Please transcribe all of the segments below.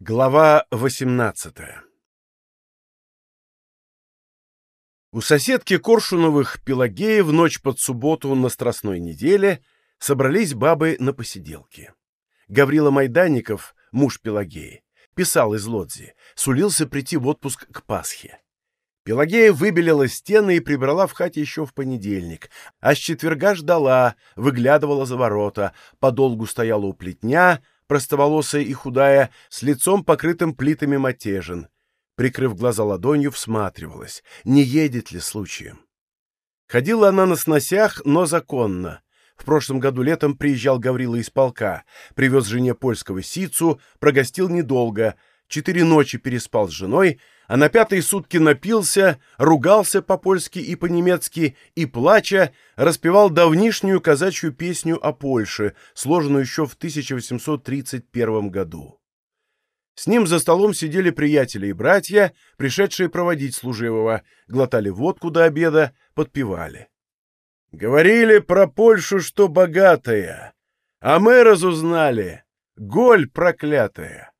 Глава 18 У соседки Коршуновых Пелагеи в ночь под субботу на Страстной неделе собрались бабы на посиделке. Гаврила Майданников, муж Пелагеи, писал из Лодзи, сулился прийти в отпуск к Пасхе. Пелагея выбелила стены и прибрала в хате еще в понедельник, а с четверга ждала, выглядывала за ворота, подолгу стояла у плетня — простоволосая и худая, с лицом покрытым плитами матежин. Прикрыв глаза ладонью, всматривалась, не едет ли случаем. Ходила она на сносях, но законно. В прошлом году летом приезжал Гаврила из полка, привез жене польского сицу, прогостил недолго, четыре ночи переспал с женой, а на пятые сутки напился, ругался по-польски и по-немецки и, плача, распевал давнишнюю казачью песню о Польше, сложенную еще в 1831 году. С ним за столом сидели приятели и братья, пришедшие проводить служивого, глотали водку до обеда, подпевали. Говорили про Польшу, что богатая, а мы разузнали, голь проклятая.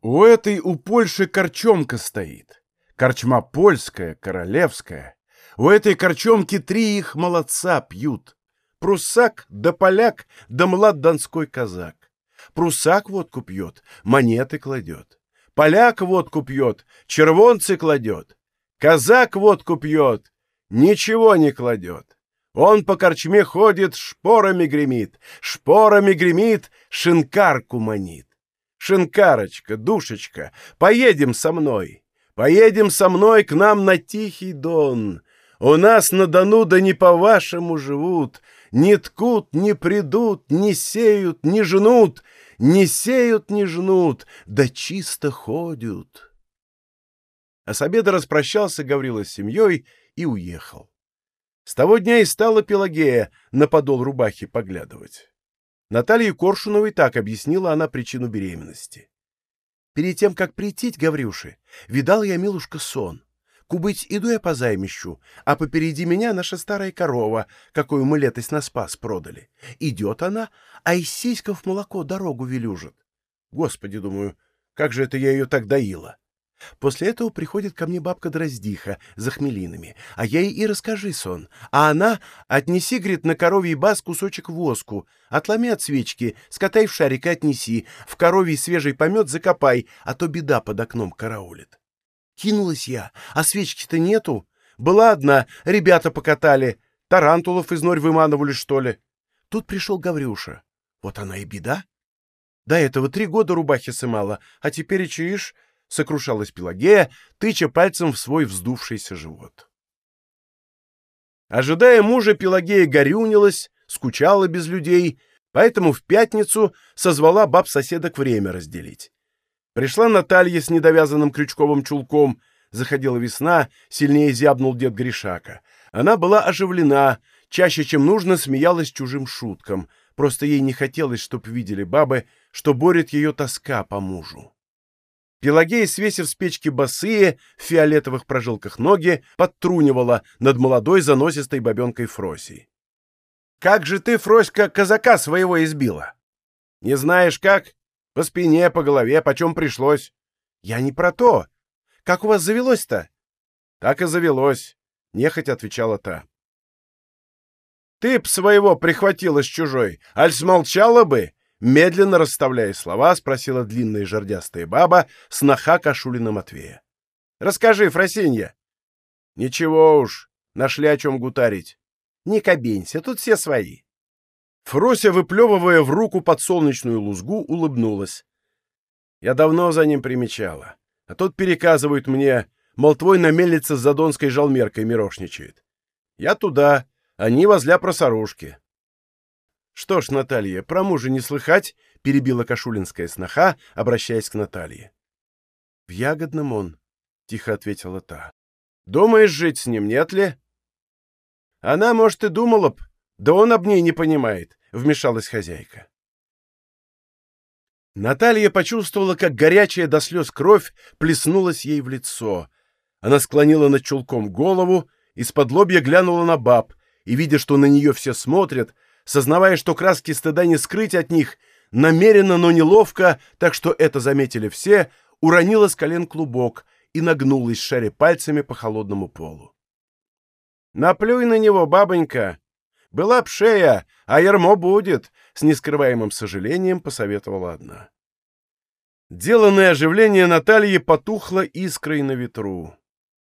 У этой у Польши корчомка стоит. Корчма польская, королевская. У этой корчомки три их молодца пьют. Прусак да поляк да млад донской казак. Прусак водку пьет, монеты кладет. Поляк водку пьет, червонцы кладет. Казак водку пьет, ничего не кладет. Он по корчме ходит, шпорами гремит, шпорами гремит, шинкарку манит. Шинкарочка, душечка, поедем со мной. Поедем со мной к нам на Тихий Дон. У нас на Дону да не по-вашему живут. Не ткут, не придут, не сеют, не жнут, не сеют, не жнут, да чисто ходят. А с обеда распрощался Гаврила с семьей и уехал. С того дня и стала Пелагея на подол рубахи поглядывать. Наталье Коршуновой так объяснила она причину беременности. Перед тем, как прийти к Гаврюше, видал я, милушка, сон. Кубыть иду я по займищу, а попереди меня наша старая корова, какую мы летось на спас продали. Идет она, а из сиськов молоко дорогу велюжит. Господи, думаю, как же это я ее так доила? После этого приходит ко мне бабка Дроздиха за хмелинами, а я ей и расскажи сон. А она отнеси, говорит, на коровий бас кусочек воску, отломи от свечки, скатай в шарик и отнеси, в коровий свежий помет закопай, а то беда под окном караулит. Кинулась я, а свечки-то нету. Была одна, ребята покатали, тарантулов из норь выманывали, что ли. Тут пришел Гаврюша. Вот она и беда. До этого три года рубахи сымала, а теперь, и чаишь, — сокрушалась Пелагея, тыча пальцем в свой вздувшийся живот. Ожидая мужа, Пелагея горюнилась, скучала без людей, поэтому в пятницу созвала баб-соседок время разделить. Пришла Наталья с недовязанным крючковым чулком, заходила весна, сильнее зябнул дед Гришака. Она была оживлена, чаще, чем нужно, смеялась чужим шуткам, просто ей не хотелось, чтоб видели бабы, что борет ее тоска по мужу. Пелагея, свесив с печки босые, в фиолетовых прожилках ноги, подтрунивала над молодой заносистой бабенкой Фросей. «Как же ты, Фроська, казака своего избила?» «Не знаешь как? По спине, по голове, почем пришлось?» «Я не про то. Как у вас завелось-то?» «Так и завелось», — нехотя отвечала та. «Ты б своего прихватила с чужой, аль смолчала бы, Медленно расставляя слова, спросила длинная жердястая баба, сноха Кашулина Матвея. — Расскажи, Фросинья. — Ничего уж, нашли о чем гутарить. — Не кабенься, тут все свои. Фрося, выплевывая в руку подсолнечную лузгу, улыбнулась. Я давно за ним примечала. А тут переказывают мне, мол, твой на мельнице с задонской жалмеркой мирошничает. Я туда, они возля просорушки. «Что ж, Наталья, про мужа не слыхать?» — перебила Кашулинская сноха, обращаясь к Наталье. «В ягодном он», — тихо ответила та. «Думаешь жить с ним, нет ли?» «Она, может, и думала б, да он об ней не понимает», — вмешалась хозяйка. Наталья почувствовала, как горячая до слез кровь плеснулась ей в лицо. Она склонила над чулком голову, из-под лобья глянула на баб, и, видя, что на нее все смотрят, сознавая, что краски стыда не скрыть от них, намеренно, но неловко, так что это заметили все, уронила с колен клубок и нагнулась, шаря пальцами по холодному полу. «Наплюй на него, бабонька! Была б шея, а ермо будет!» — с нескрываемым сожалением посоветовала одна. Деланное оживление Натальи потухло искрой на ветру.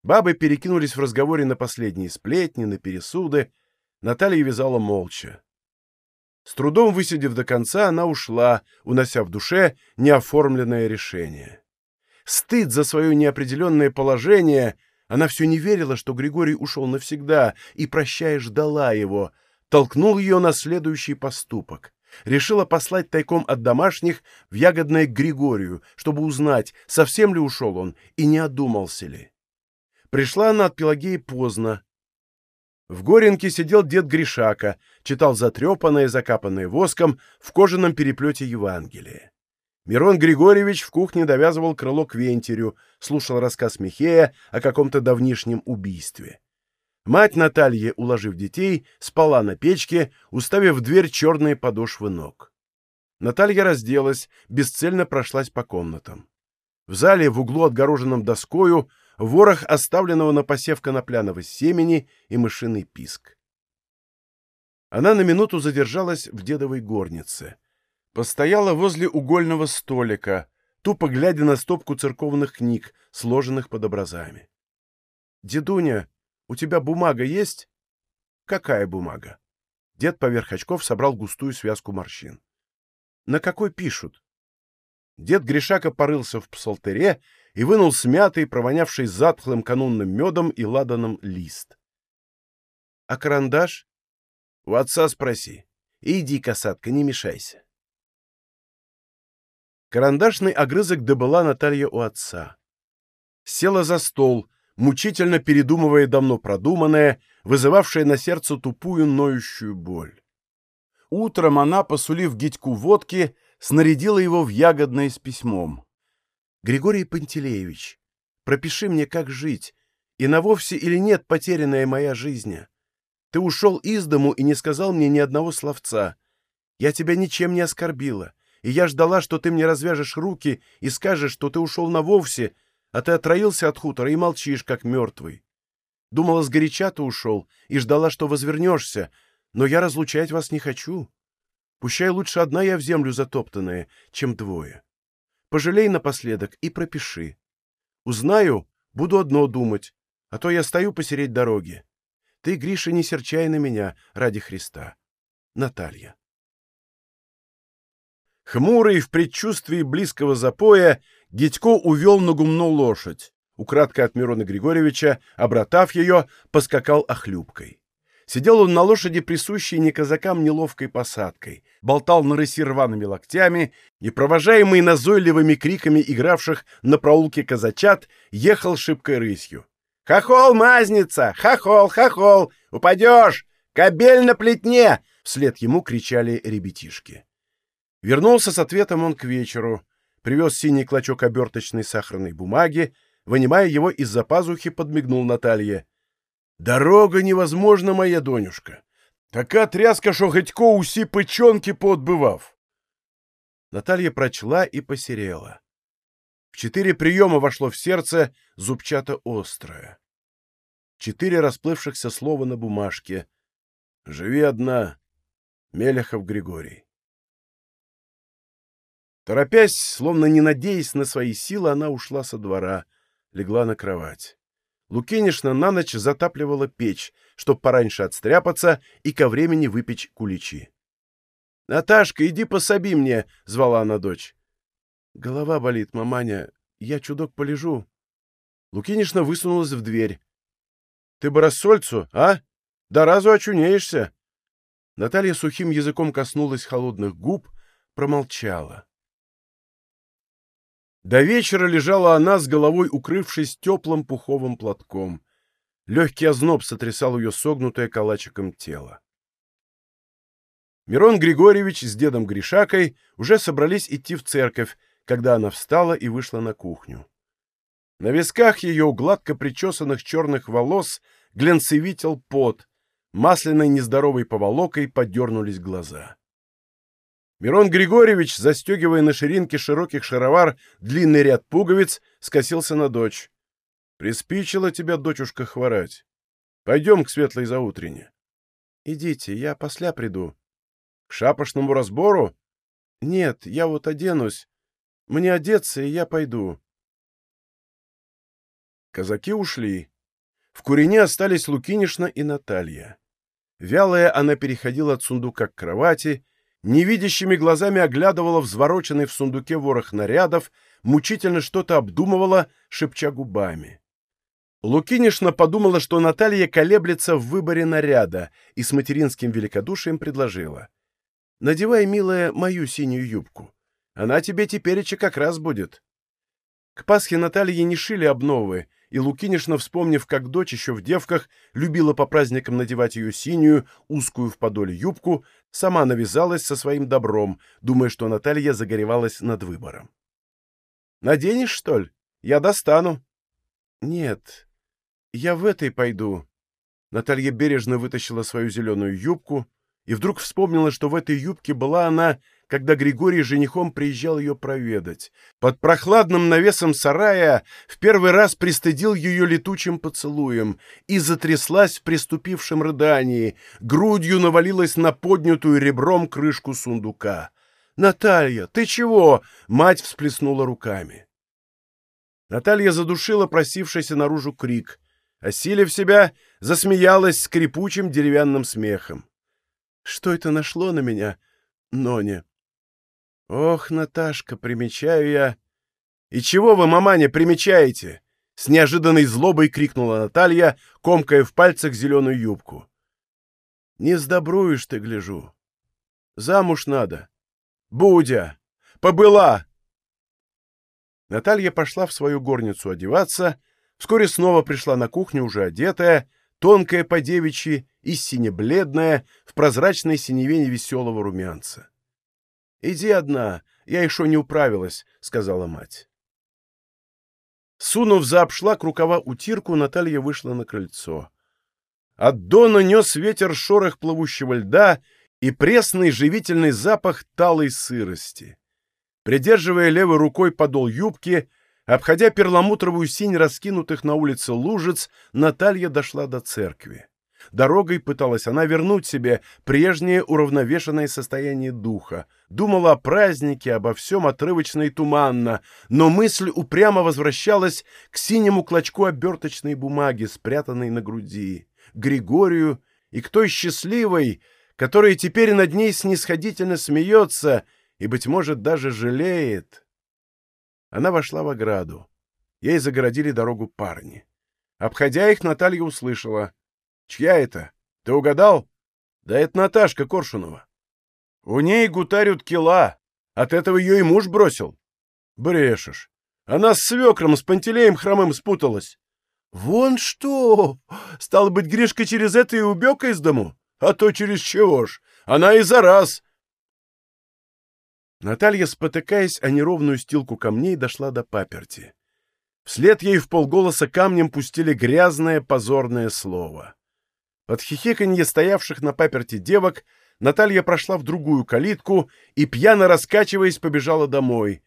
Бабы перекинулись в разговоре на последние сплетни, на пересуды. Наталья вязала молча. С трудом высидев до конца, она ушла, унося в душе неоформленное решение. Стыд за свое неопределенное положение, она все не верила, что Григорий ушел навсегда, и, прощая, ждала его, толкнул ее на следующий поступок. Решила послать тайком от домашних в ягодное к Григорию, чтобы узнать, совсем ли ушел он и не одумался ли. Пришла она от Пелагеи поздно, в Горенке сидел дед Гришака, читал затрепанное, закапанное воском в кожаном переплете Евангелие. Мирон Григорьевич в кухне довязывал крыло к вентерю, слушал рассказ Михея о каком-то давнишнем убийстве. Мать Наталья, уложив детей, спала на печке, уставив в дверь черные подошвы ног. Наталья разделась, бесцельно прошлась по комнатам. В зале, в углу, отгороженном доскою, ворох оставленного на посев конопляного семени и мышиный писк. Она на минуту задержалась в дедовой горнице. Постояла возле угольного столика, тупо глядя на стопку церковных книг, сложенных под образами. — Дедуня, у тебя бумага есть? — Какая бумага? Дед поверх очков собрал густую связку морщин. — На какой пишут? Дед Гришака порылся в псалтере и вынул смятый, провонявший затхлым канунным медом и ладаном лист. — А карандаш? — У отца спроси. Иди, касатка, не мешайся. Карандашный огрызок добыла Наталья у отца. Села за стол, мучительно передумывая давно продуманное, вызывавшее на сердце тупую ноющую боль. Утром она, посулив Гитьку водки, снарядила его в ягодное с письмом. Григорий Пантелеевич, пропиши мне, как жить, и на вовсе или нет потерянная моя жизнь. Ты ушел из дому и не сказал мне ни одного словца. Я тебя ничем не оскорбила, и я ждала, что ты мне развяжешь руки и скажешь, что ты ушел на вовсе, а ты отроился от хутора и молчишь, как мертвый. Думала, сгоряча ты ушел и ждала, что возвернешься, но я разлучать вас не хочу. Пущай лучше одна я в землю затоптанная, чем двое. Пожалей напоследок и пропиши. Узнаю, буду одно думать, а то я стою посередь дороги. Ты, Гриша, не серчай на меня ради Христа. Наталья. Хмурый в предчувствии близкого запоя, Гитько увел на гумно лошадь. Украдко от Мирона Григорьевича, обратав ее, поскакал охлюбкой. Сидел он на лошади, присущей не казакам неловкой посадкой, болтал на рыси рваными локтями и, провожаемый назойливыми криками игравших на проулке казачат, ехал шибкой рысью. «Хохол, мазница! Хохол, хохол! Упадешь! Кобель на плетне!» Вслед ему кричали ребятишки. Вернулся с ответом он к вечеру, привез синий клочок оберточной сахарной бумаги, вынимая его из-за пазухи, подмигнул Наталье. Дорога невозможна, моя донюшка. Така тряска, що Гетько усі печонки поотбывав. Наталья прочла и посерела. В четыре приема вошло в сердце зубчато-острое. Четыре расплывшихся слова на бумажке. «Живи одна, Мелехов Григорий». Торопясь, словно не надеясь на свои силы, она ушла со двора, легла на кровать. Лукинишна на ночь затапливала печь, чтоб пораньше отстряпаться и ко времени выпечь куличи. — Наташка, иди пособи мне! — звала она дочь. — Голова болит, маманя. Я чудок полежу. Лукинишна высунулась в дверь. — Ты бы рассольцу, а? Да разу очунеешься. Наталья сухим языком коснулась холодных губ, промолчала. До вечера лежала она с головой, укрывшись теплым пуховым платком. Легкий озноб сотрясал ее согнутое калачиком тело. Мирон Григорьевич с дедом Гришакой уже собрались идти в церковь, когда она встала и вышла на кухню. На висках ее у гладко причесанных черных волос глянцевител пот, масляной нездоровой поволокой подернулись глаза. Мирон Григорьевич, застегивая на ширинке широких шаровар длинный ряд пуговиц, скосился на дочь. «Приспичило тебя, дочушка, хворать. Пойдем к светлой заутрене». «Идите, я посля приду». «К шапошному разбору?» «Нет, я вот оденусь. Мне одеться, и я пойду». Казаки ушли. В курине остались Лукинишна и Наталья. Вялая она переходила от сундука к кровати, невидящими глазами оглядывала взвороченный в сундуке ворох нарядов, мучительно что-то обдумывала, шепча губами. Лукинишна подумала, что Наталья колеблется в выборе наряда, и с материнским великодушием предложила. «Надевай, милая, мою синюю юбку. Она тебе тепереча как раз будет». К Пасхе Наталье не шили обновы, и Лукинишна, вспомнив, как дочь еще в девках любила по праздникам надевать ее синюю, узкую в подоле юбку, сама навязалась со своим добром, думая, что Наталья загоревалась над выбором. «Наденешь, что ли? Я достану». «Нет, я в этой пойду». Наталья бережно вытащила свою зеленую юбку и вдруг вспомнила, что в этой юбке была она когда Григорий женихом приезжал ее проведать. Под прохладным навесом сарая в первый раз пристыдил ее летучим поцелуем и затряслась в приступившем рыдании, грудью навалилась на поднятую ребром крышку сундука. «Наталья, ты чего?» — мать всплеснула руками. Наталья задушила просившийся наружу крик. Осилив себя, засмеялась скрипучим деревянным смехом. «Что это нашло на меня, Ноня?» «Ох, Наташка, примечаю я...» «И чего вы, маманя, примечаете?» С неожиданной злобой крикнула Наталья, комкая в пальцах зеленую юбку. «Не сдобруешь ты, гляжу. Замуж надо. Будя! Побыла!» Наталья пошла в свою горницу одеваться, вскоре снова пришла на кухню уже одетая, тонкая по девичьи и сине-бледная, в прозрачной синеве веселого румянца. «Иди одна, я еще не управилась», — сказала мать. Сунув за обшлаг рукава утирку, Наталья вышла на крыльцо. От дона нес ветер шорох плывущего льда и пресный живительный запах талой сырости. Придерживая левой рукой подол юбки, обходя перламутровую синь раскинутых на улице лужиц, Наталья дошла до церкви. Дорогой пыталась она вернуть себе прежнее уравновешенное состояние духа, думала о празднике, обо всем отрывочно и туманно, но мысль упрямо возвращалась к синему клочку оберточной бумаги, спрятанной на груди, Григорию и к той счастливой, которая теперь над ней снисходительно смеется и, быть может, даже жалеет. Она вошла в ограду. Ей загородили дорогу парни. Обходя их, Наталья услышала — Чья это? Ты угадал? Да это Наташка Коршунова. У ней гутарют кила. От этого ее и муж бросил. Брешешь. Она с свекром, с Пантелеем хромым спуталась. Вон что! Стало быть, Гришка через это и убег из дому? А то через чего ж? Она и за раз. Наталья, спотыкаясь о неровную стилку камней, дошла до паперти. Вслед ей в полголоса камнем пустили грязное позорное слово. Под хихиканье стоявших на паперти девок Наталья прошла в другую калитку и, пьяно раскачиваясь, побежала домой.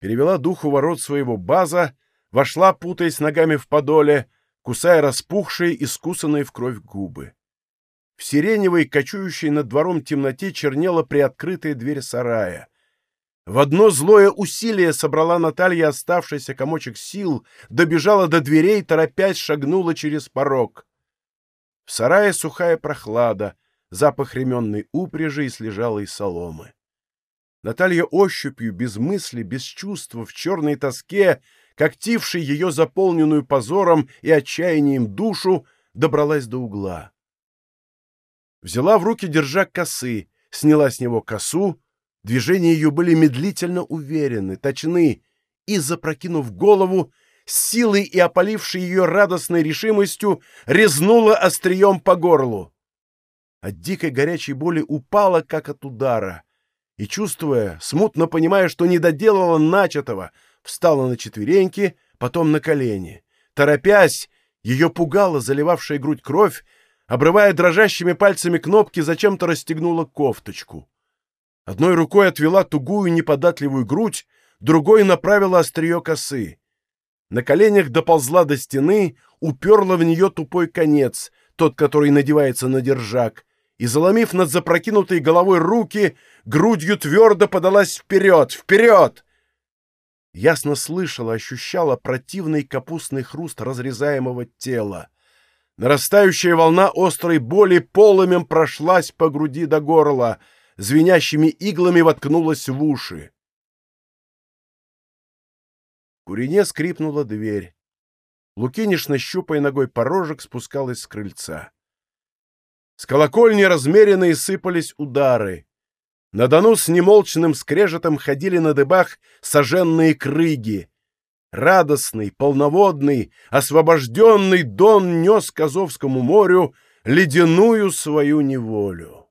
Перевела дух у ворот своего база, вошла, путаясь ногами в подоле, кусая распухшие и скусанные в кровь губы. В сиреневой, кочующей над двором темноте чернела приоткрытая дверь сарая. В одно злое усилие собрала Наталья оставшийся комочек сил, добежала до дверей, торопясь шагнула через порог. В сарае сухая прохлада, запах ременной упряжи и слежалой соломы. Наталья ощупью, без мысли, без чувства, в черной тоске, когтившей ее заполненную позором и отчаянием душу, добралась до угла. Взяла в руки держак косы, сняла с него косу, движения ее были медлительно уверены, точны, и, запрокинув голову, силой и опалившей ее радостной решимостью, резнула острием по горлу. От дикой горячей боли упала, как от удара, и, чувствуя, смутно понимая, что не доделала начатого, встала на четвереньки, потом на колени. Торопясь, ее пугала заливавшая грудь кровь, обрывая дрожащими пальцами кнопки, зачем-то расстегнула кофточку. Одной рукой отвела тугую неподатливую грудь, другой направила острие косы. На коленях доползла до стены, уперла в нее тупой конец, тот, который надевается на держак, и, заломив над запрокинутой головой руки, грудью твердо подалась вперед, вперед! Ясно слышала, ощущала противный капустный хруст разрезаемого тела. Нарастающая волна острой боли полымем прошлась по груди до горла, звенящими иглами воткнулась в уши. В курине скрипнула дверь. Лукинишна, щупая ногой порожек, спускалась с крыльца. С колокольни размеренные сыпались удары. На дону с немолчным скрежетом ходили на дыбах соженные крыги. Радостный, полноводный, освобожденный Дон нес к Азовскому морю ледяную свою неволю.